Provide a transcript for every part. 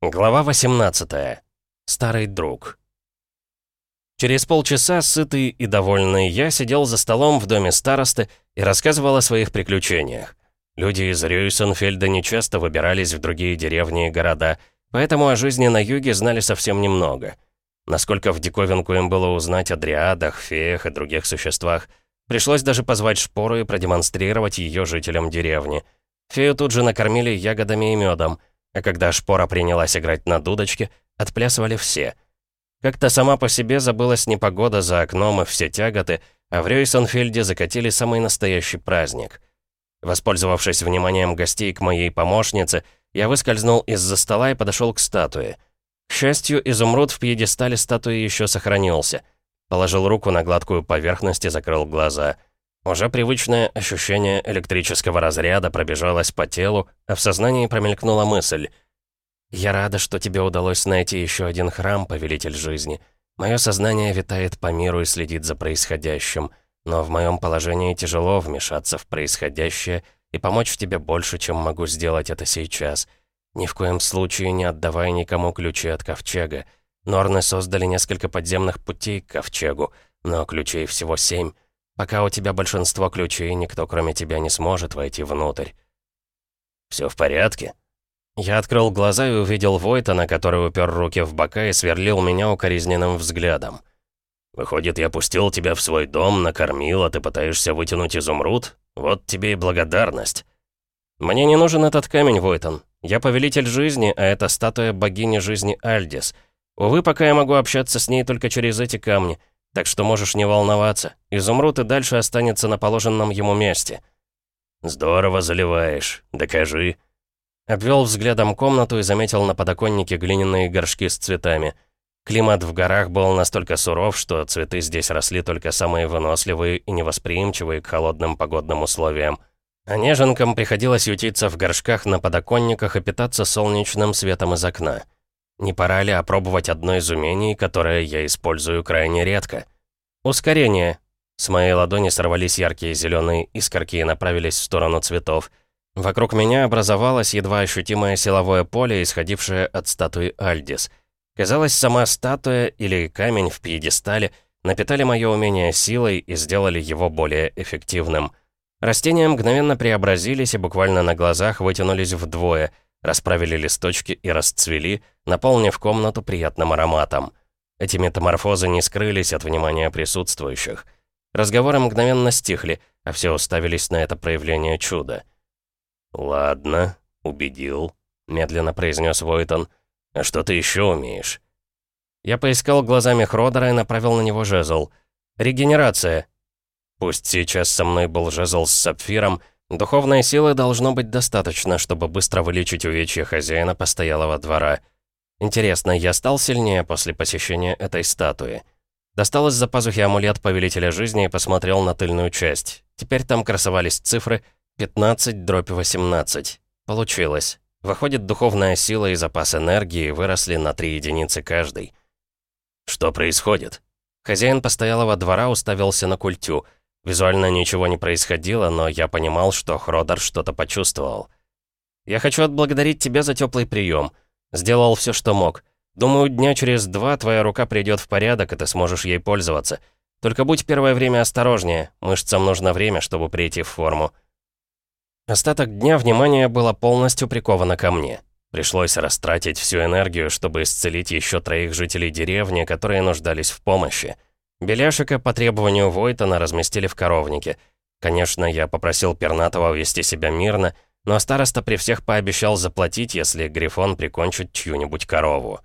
Глава 18. Старый друг. Через полчаса, сытый и довольный, я сидел за столом в доме старосты и рассказывал о своих приключениях. Люди из Рюйсенфельда нечасто выбирались в другие деревни и города, поэтому о жизни на юге знали совсем немного. Насколько в диковинку им было узнать о дриадах, феях и других существах, пришлось даже позвать шпору и продемонстрировать ее жителям деревни. Фею тут же накормили ягодами и медом — а когда шпора принялась играть на дудочке, отплясывали все. Как-то сама по себе забылась непогода за окном и все тяготы, а в Рёйсонфельде закатили самый настоящий праздник. Воспользовавшись вниманием гостей к моей помощнице, я выскользнул из-за стола и подошел к статуе. К счастью, изумруд в пьедестале статуи еще сохранился. Положил руку на гладкую поверхность и закрыл глаза — уже привычное ощущение электрического разряда пробежалось по телу, а в сознании промелькнула мысль. «Я рада, что тебе удалось найти еще один храм, повелитель жизни. Мое сознание витает по миру и следит за происходящим, но в моем положении тяжело вмешаться в происходящее и помочь тебе больше, чем могу сделать это сейчас. Ни в коем случае не отдавай никому ключи от ковчега. Норны создали несколько подземных путей к ковчегу, но ключей всего семь». Пока у тебя большинство ключей, никто кроме тебя не сможет войти внутрь. Все в порядке?» Я открыл глаза и увидел Войтона, который упер руки в бока и сверлил меня укоризненным взглядом. «Выходит, я пустил тебя в свой дом, накормил, а ты пытаешься вытянуть изумруд? Вот тебе и благодарность». «Мне не нужен этот камень, Войтон. Я повелитель жизни, а это статуя богини жизни Альдис. Увы, пока я могу общаться с ней только через эти камни. Так что можешь не волноваться. Изумруд и дальше останется на положенном ему месте». «Здорово заливаешь. Докажи». Обвел взглядом комнату и заметил на подоконнике глиняные горшки с цветами. Климат в горах был настолько суров, что цветы здесь росли только самые выносливые и невосприимчивые к холодным погодным условиям. А неженкам приходилось ютиться в горшках на подоконниках и питаться солнечным светом из окна. Не пора ли опробовать одно из умений, которое я использую крайне редко? Ускорение. С моей ладони сорвались яркие зеленые искорки и направились в сторону цветов. Вокруг меня образовалось едва ощутимое силовое поле, исходившее от статуи Альдис. Казалось, сама статуя или камень в пьедестале напитали мое умение силой и сделали его более эффективным. Растения мгновенно преобразились и буквально на глазах вытянулись вдвое — расправили листочки и расцвели, наполнив комнату приятным ароматом. Эти метаморфозы не скрылись от внимания присутствующих. Разговоры мгновенно стихли, а все уставились на это проявление чуда. «Ладно, убедил», — медленно произнес Войтон. «А что ты еще умеешь?» Я поискал глазами Хродера и направил на него жезл. «Регенерация». Пусть сейчас со мной был жезл с сапфиром, — Духовной силы должно быть достаточно, чтобы быстро вылечить увечья хозяина постоялого двора. Интересно, я стал сильнее после посещения этой статуи? Достал из-за пазухи амулет Повелителя Жизни и посмотрел на тыльную часть. Теперь там красовались цифры 15 дробь 18. Получилось. Выходит, духовная сила и запас энергии выросли на 3 единицы каждый. Что происходит? Хозяин постоялого двора уставился на культю — Визуально ничего не происходило, но я понимал, что Хродар что-то почувствовал. «Я хочу отблагодарить тебя за теплый прием. Сделал все, что мог. Думаю, дня через два твоя рука придет в порядок, и ты сможешь ей пользоваться. Только будь первое время осторожнее, мышцам нужно время, чтобы прийти в форму». Остаток дня внимание было полностью приковано ко мне. Пришлось растратить всю энергию, чтобы исцелить еще троих жителей деревни, которые нуждались в помощи. Беляшика по требованию Войтона разместили в коровнике. Конечно, я попросил Пернатова вести себя мирно, но староста при всех пообещал заплатить, если Грифон прикончит чью-нибудь корову.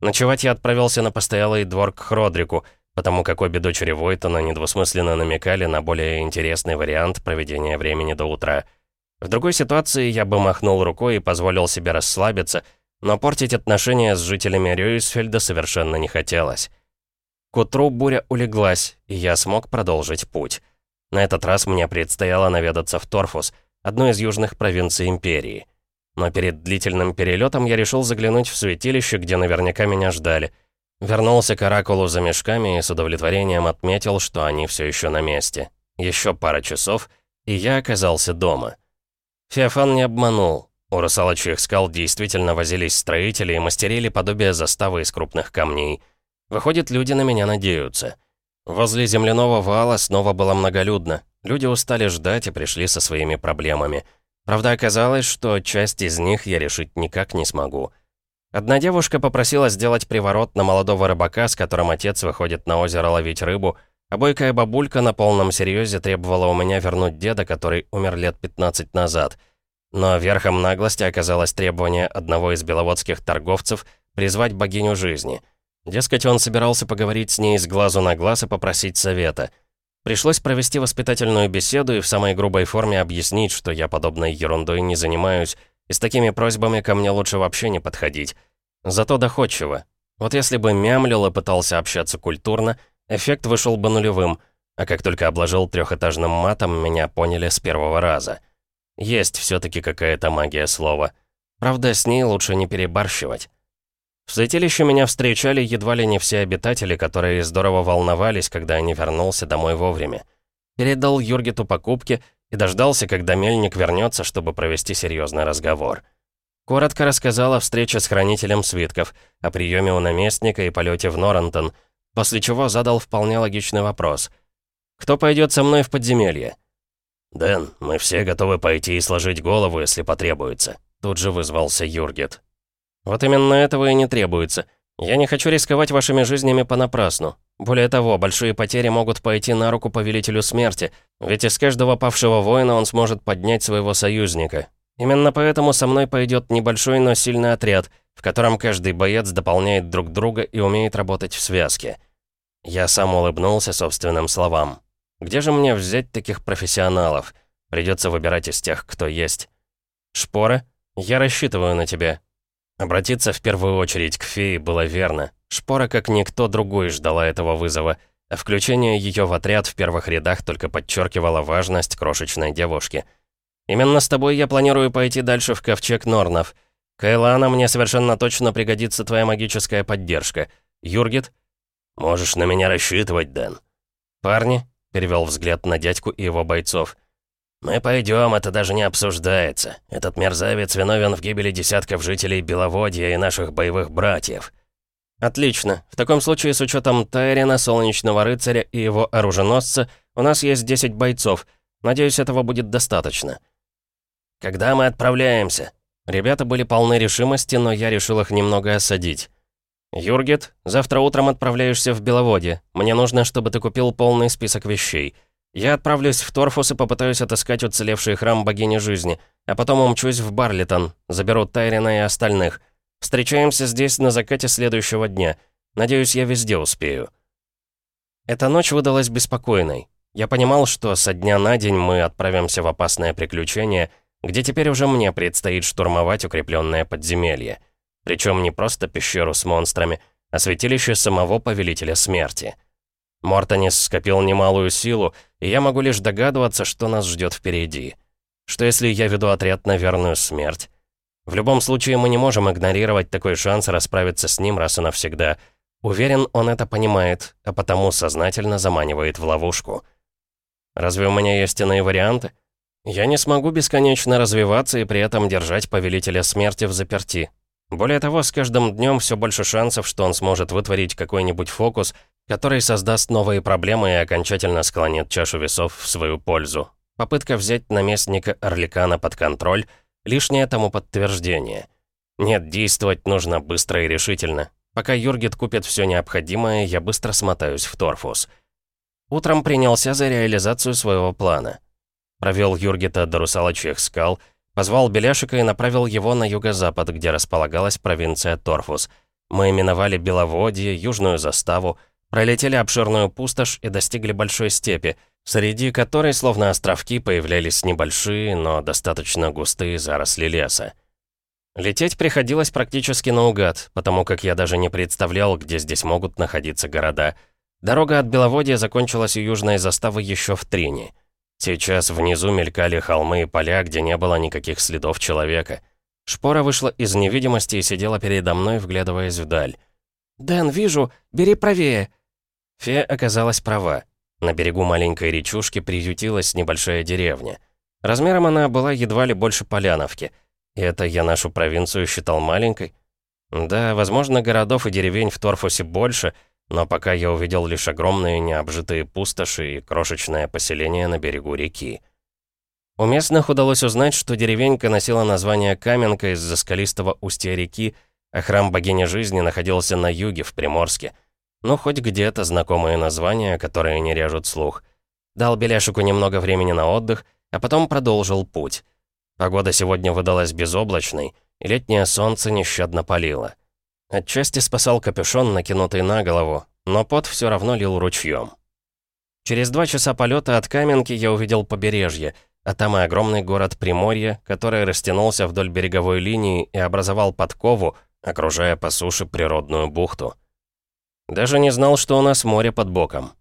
Ночевать я отправился на постоялый двор к Хродрику, потому как обе дочери Войтона недвусмысленно намекали на более интересный вариант проведения времени до утра. В другой ситуации я бы махнул рукой и позволил себе расслабиться, но портить отношения с жителями Рюисфельда совершенно не хотелось. К утру буря улеглась, и я смог продолжить путь. На этот раз мне предстояло наведаться в Торфус, одну из южных провинций Империи. Но перед длительным перелетом я решил заглянуть в святилище, где наверняка меня ждали. Вернулся к Оракулу за мешками и с удовлетворением отметил, что они все еще на месте. Еще пара часов, и я оказался дома. Феофан не обманул. У русалочьих скал действительно возились строители и мастерили подобие заставы из крупных камней. Выходит, люди на меня надеются. Возле земляного вала снова было многолюдно. Люди устали ждать и пришли со своими проблемами. Правда, оказалось, что часть из них я решить никак не смогу. Одна девушка попросила сделать приворот на молодого рыбака, с которым отец выходит на озеро ловить рыбу, а бойкая бабулька на полном серьезе требовала у меня вернуть деда, который умер лет 15 назад. Но верхом наглости оказалось требование одного из беловодских торговцев призвать богиню жизни. Дескать, он собирался поговорить с ней с глазу на глаз и попросить совета. Пришлось провести воспитательную беседу и в самой грубой форме объяснить, что я подобной ерундой не занимаюсь, и с такими просьбами ко мне лучше вообще не подходить. Зато доходчиво. Вот если бы мямлил и пытался общаться культурно, эффект вышел бы нулевым, а как только обложил трехэтажным матом, меня поняли с первого раза. Есть все таки какая-то магия слова. Правда, с ней лучше не перебарщивать. В святилище меня встречали едва ли не все обитатели, которые здорово волновались, когда я не вернулся домой вовремя. Передал Юргиту покупки и дождался, когда мельник вернется, чтобы провести серьезный разговор. Коротко рассказал о встрече с хранителем свитков, о приеме у наместника и полете в Норантон, после чего задал вполне логичный вопрос. «Кто пойдет со мной в подземелье?» «Дэн, мы все готовы пойти и сложить голову, если потребуется», тут же вызвался Юргит. «Вот именно этого и не требуется. Я не хочу рисковать вашими жизнями понапрасну. Более того, большие потери могут пойти на руку повелителю смерти, ведь из каждого павшего воина он сможет поднять своего союзника. Именно поэтому со мной пойдет небольшой, но сильный отряд, в котором каждый боец дополняет друг друга и умеет работать в связке. Я сам улыбнулся собственным словам. Где же мне взять таких профессионалов? Придется выбирать из тех, кто есть. Шпора, я рассчитываю на тебя. Обратиться в первую очередь к фее было верно. Шпора, как никто другой, ждала этого вызова, а включение ее в отряд в первых рядах только подчеркивало важность крошечной девушки. «Именно с тобой я планирую пойти дальше в ковчег Норнов. Кайлана, мне совершенно точно пригодится твоя магическая поддержка. Юргит?» «Можешь на меня рассчитывать, Дэн». «Парни?» — перевел взгляд на дядьку и его бойцов. «Мы пойдем, это даже не обсуждается. Этот мерзавец виновен в гибели десятков жителей Беловодья и наших боевых братьев». «Отлично. В таком случае, с учетом Тайрина, Солнечного Рыцаря и его оруженосца, у нас есть 10 бойцов. Надеюсь, этого будет достаточно». «Когда мы отправляемся?» Ребята были полны решимости, но я решил их немного осадить. «Юргит, завтра утром отправляешься в Беловодье. Мне нужно, чтобы ты купил полный список вещей. Я отправлюсь в Торфус и попытаюсь отыскать уцелевший храм богини жизни, а потом умчусь в Барлитон, заберу Тайрина и остальных». Встречаемся здесь на закате следующего дня. Надеюсь, я везде успею». Эта ночь выдалась беспокойной. Я понимал, что со дня на день мы отправимся в опасное приключение, где теперь уже мне предстоит штурмовать укрепленное подземелье. Причем не просто пещеру с монстрами, а святилище самого Повелителя Смерти. Мортонис скопил немалую силу, и я могу лишь догадываться, что нас ждет впереди. Что если я веду отряд на верную смерть? В любом случае, мы не можем игнорировать такой шанс расправиться с ним раз и навсегда. Уверен, он это понимает, а потому сознательно заманивает в ловушку. Разве у меня есть иные варианты? Я не смогу бесконечно развиваться и при этом держать Повелителя Смерти в заперти. Более того, с каждым днем все больше шансов, что он сможет вытворить какой-нибудь фокус, который создаст новые проблемы и окончательно склонит чашу весов в свою пользу. Попытка взять наместника Орликана под контроль — Лишнее тому подтверждение. Нет, действовать нужно быстро и решительно. Пока Юргит купит все необходимое, я быстро смотаюсь в Торфус. Утром принялся за реализацию своего плана. Провел Юргита до русалочьих скал, позвал Беляшика и направил его на юго-запад, где располагалась провинция Торфус. Мы именовали Беловодье, Южную заставу, пролетели обширную пустошь и достигли большой степи — среди которой, словно островки, появлялись небольшие, но достаточно густые заросли леса. Лететь приходилось практически наугад, потому как я даже не представлял, где здесь могут находиться города. Дорога от Беловодья закончилась у южной заставы еще в Трине. Сейчас внизу мелькали холмы и поля, где не было никаких следов человека. Шпора вышла из невидимости и сидела передо мной, вглядываясь вдаль. «Дэн, вижу, бери правее!» Фея оказалась права. На берегу маленькой речушки приютилась небольшая деревня. Размером она была едва ли больше поляновки. И это я нашу провинцию считал маленькой? Да, возможно, городов и деревень в Торфусе больше, но пока я увидел лишь огромные необжитые пустоши и крошечное поселение на берегу реки. У местных удалось узнать, что деревенька носила название Каменка из-за скалистого устья реки, а храм богини жизни находился на юге, в Приморске. Ну, хоть где-то знакомые названия, которые не режут слух. Дал Беляшику немного времени на отдых, а потом продолжил путь. Погода сегодня выдалась безоблачной, и летнее солнце нещадно палило. Отчасти спасал капюшон, накинутый на голову, но пот все равно лил ручьем. Через два часа полета от Каменки я увидел побережье, а там и огромный город Приморье, который растянулся вдоль береговой линии и образовал подкову, окружая по суше природную бухту. Даже не знал, что у нас море под боком.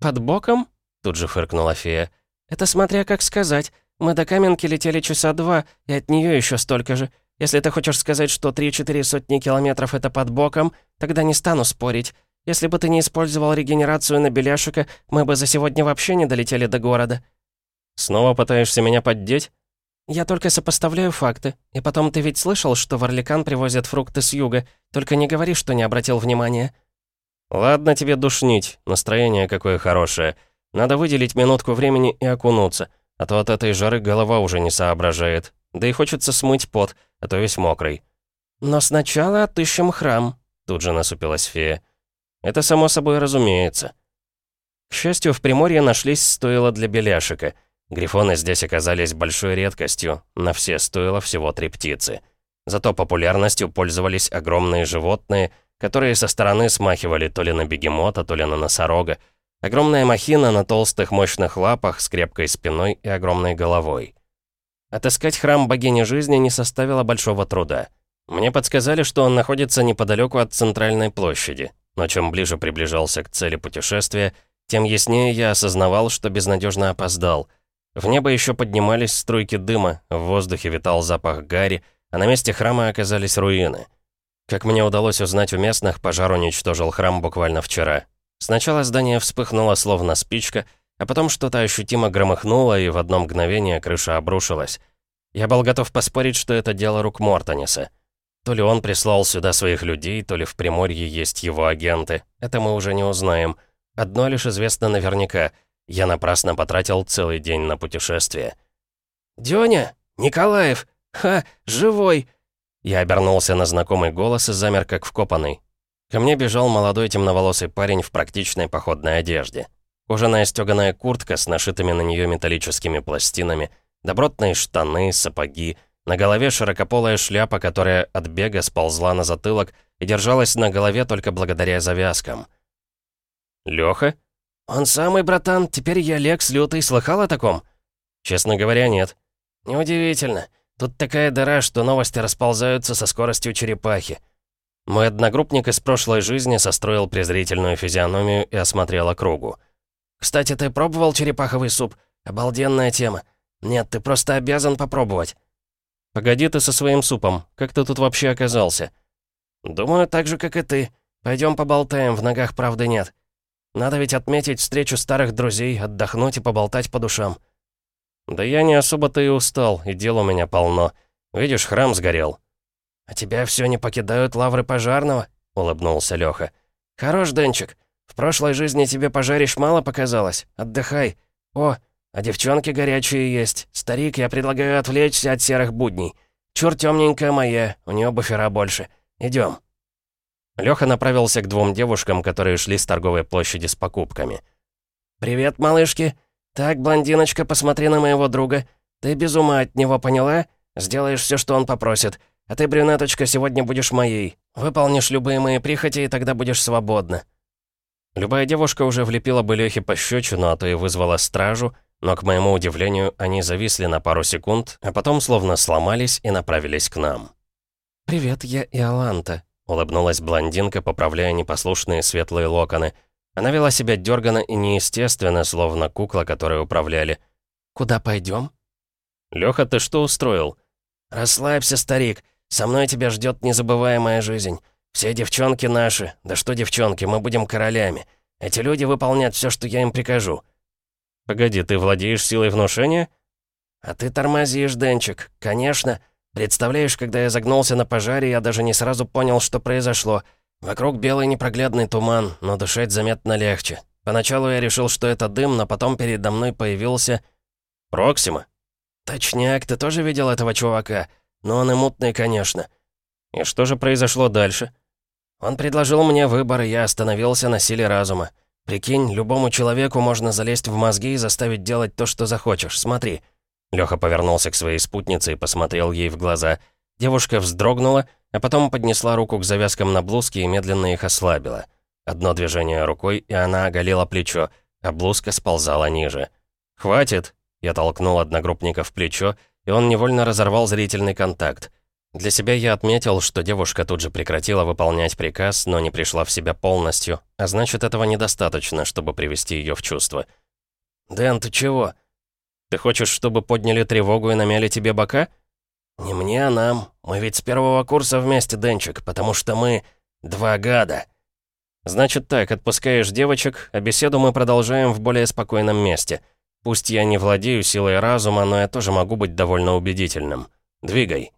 «Под боком?» — тут же фыркнула фея. «Это смотря как сказать. Мы до Каменки летели часа два, и от нее еще столько же. Если ты хочешь сказать, что три-четыре сотни километров — это под боком, тогда не стану спорить. Если бы ты не использовал регенерацию на Беляшика, мы бы за сегодня вообще не долетели до города». «Снова пытаешься меня поддеть?» «Я только сопоставляю факты. И потом ты ведь слышал, что в Орликан привозят фрукты с юга. Только не говори, что не обратил внимания». «Ладно тебе душнить. Настроение какое хорошее. Надо выделить минутку времени и окунуться. А то от этой жары голова уже не соображает. Да и хочется смыть пот, а то весь мокрый. «Но сначала отыщем храм», — тут же насупилась фея. «Это само собой разумеется». К счастью, в Приморье нашлись стойла для беляшика. Грифоны здесь оказались большой редкостью, на все стойла всего три птицы. Зато популярностью пользовались огромные животные, которые со стороны смахивали то ли на бегемота, то ли на носорога, Огромная махина на толстых мощных лапах с крепкой спиной и огромной головой. Отыскать храм богини жизни не составило большого труда. Мне подсказали, что он находится неподалеку от центральной площади, но чем ближе приближался к цели путешествия, тем яснее я осознавал, что безнадежно опоздал. В небо еще поднимались струйки дыма, в воздухе витал запах гари, а на месте храма оказались руины. Как мне удалось узнать у местных, пожар уничтожил храм буквально вчера. Сначала здание вспыхнуло словно спичка, а потом что-то ощутимо громыхнуло, и в одно мгновение крыша обрушилась. Я был готов поспорить, что это дело рук Мортониса. То ли он прислал сюда своих людей, то ли в Приморье есть его агенты. Это мы уже не узнаем. Одно лишь известно наверняка. Я напрасно потратил целый день на путешествие. «Дёня! Николаев! Ха! Живой!» Я обернулся на знакомый голос и замер как вкопанный. Ко мне бежал молодой темноволосый парень в практичной походной одежде. Кожаная стёганая куртка с нашитыми на нее металлическими пластинами, добротные штаны, сапоги, на голове широкополая шляпа, которая от бега сползла на затылок и держалась на голове только благодаря завязкам. «Лёха?» «Он самый, братан, теперь я Лекс Лютый, слыхал о таком?» «Честно говоря, нет». «Неудивительно. Тут такая дыра, что новости расползаются со скоростью черепахи. Мой одногруппник из прошлой жизни состроил презрительную физиономию и осмотрел округу. «Кстати, ты пробовал черепаховый суп? Обалденная тема. Нет, ты просто обязан попробовать». «Погоди ты со своим супом. Как ты тут вообще оказался?» «Думаю, так же, как и ты. Пойдем поболтаем, в ногах правды нет. Надо ведь отметить встречу старых друзей, отдохнуть и поболтать по душам». «Да я не особо-то и устал, и дел у меня полно. Видишь, храм сгорел». «А тебя все не покидают лавры пожарного?» — улыбнулся Лёха. «Хорош, Денчик. В прошлой жизни тебе пожарищ мало показалось. Отдыхай. О, а девчонки горячие есть. Старик, я предлагаю отвлечься от серых будней. Чур темненькая моя, у нее буфера больше. Идем. Лёха направился к двум девушкам, которые шли с торговой площади с покупками. «Привет, малышки. Так, блондиночка, посмотри на моего друга. Ты без ума от него поняла? Сделаешь все, что он попросит. А ты, брюнеточка, сегодня будешь моей. Выполнишь любые мои прихоти, и тогда будешь свободна». Любая девушка уже влепила бы Лёхе пощечину, а то и вызвала стражу, но, к моему удивлению, они зависли на пару секунд, а потом словно сломались и направились к нам. «Привет, я Иоланта», — улыбнулась блондинка, поправляя непослушные светлые локоны. Она вела себя дёрганно и неестественно, словно кукла, которой управляли. «Куда пойдем? «Лёха, ты что устроил?» «Расслабься, старик. Со мной тебя ждет незабываемая жизнь. Все девчонки наши. Да что девчонки, мы будем королями. Эти люди выполнят все, что я им прикажу». «Погоди, ты владеешь силой внушения?» «А ты тормозишь, Денчик. Конечно. Представляешь, когда я загнулся на пожаре, я даже не сразу понял, что произошло. Вокруг белый непроглядный туман, но дышать заметно легче. Поначалу я решил, что это дым, но потом передо мной появился... Проксима? Точняк, ты тоже видел этого чувака? Но он и мутный, конечно. И что же произошло дальше? Он предложил мне выбор, и я остановился на силе разума. Прикинь, любому человеку можно залезть в мозги и заставить делать то, что захочешь. Смотри. Лёха повернулся к своей спутнице и посмотрел ей в глаза. Девушка вздрогнула, а потом поднесла руку к завязкам на блузке и медленно их ослабила. Одно движение рукой, и она оголила плечо, а блузка сползала ниже. «Хватит!» Я толкнул одногруппника в плечо, и он невольно разорвал зрительный контакт. Для себя я отметил, что девушка тут же прекратила выполнять приказ, но не пришла в себя полностью, а значит, этого недостаточно, чтобы привести ее в чувство. «Дэн, ты чего?» «Ты хочешь, чтобы подняли тревогу и намяли тебе бока?» «Не мне, а нам. Мы ведь с первого курса вместе, Денчик, потому что мы два гада». «Значит так, отпускаешь девочек, а беседу мы продолжаем в более спокойном месте. Пусть я не владею силой разума, но я тоже могу быть довольно убедительным. Двигай».